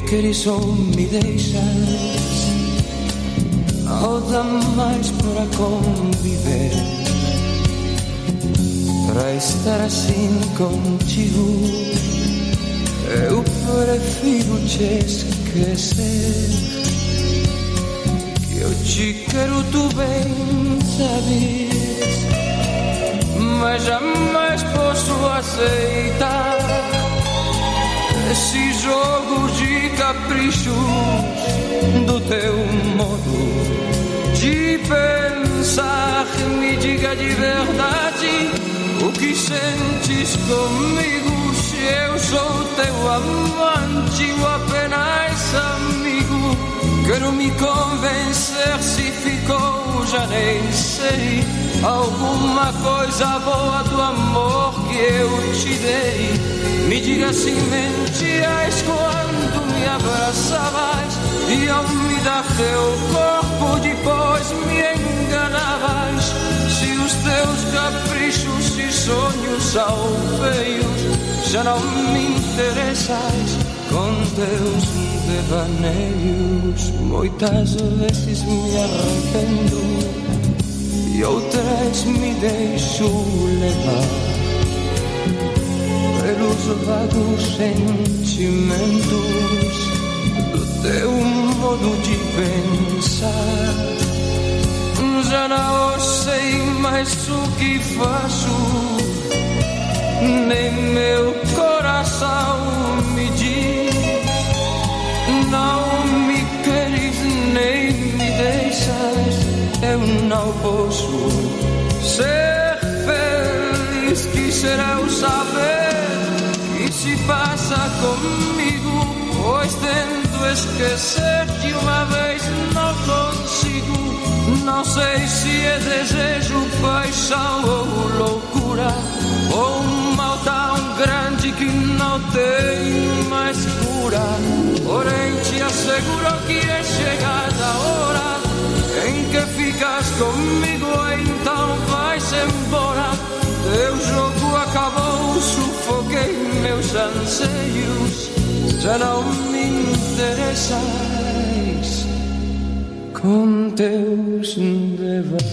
queres ou me deixas. Dá mais para conviver. Para estar assim contigo Eu prefiro te esquecer. Que eu te quero tu bem sabes. Mas jamais posso aceitar Esse jogo de caprichos Do teu modo de pensar Me diga de verdade O que sentes comigo Se eu sou teu amante Ou apenas amigo Quero me convencer se ficou, já nem sei. Alguma coisa boa do amor que eu te dei. Me diga se mentias quando me abraçavas. E ao me dar teu corpo, depois me enganavas. Se os teus caprichos e sonhos são feios, já não me interessas com teus devaneios. Muitas vezes me arrependo e outras me deixo levar pelos vagos sentimentos do teu modo de pensar. Já não sei mais o que faço, nem meu coração me diz. Não me queres nem me deixas, eu não posso ser feliz. Quisera saber que se passa comigo, pois tento esquecer de uma vez não consigo. Não sei se é desejo, paixão anseios, já não me interessas com teus devaneios.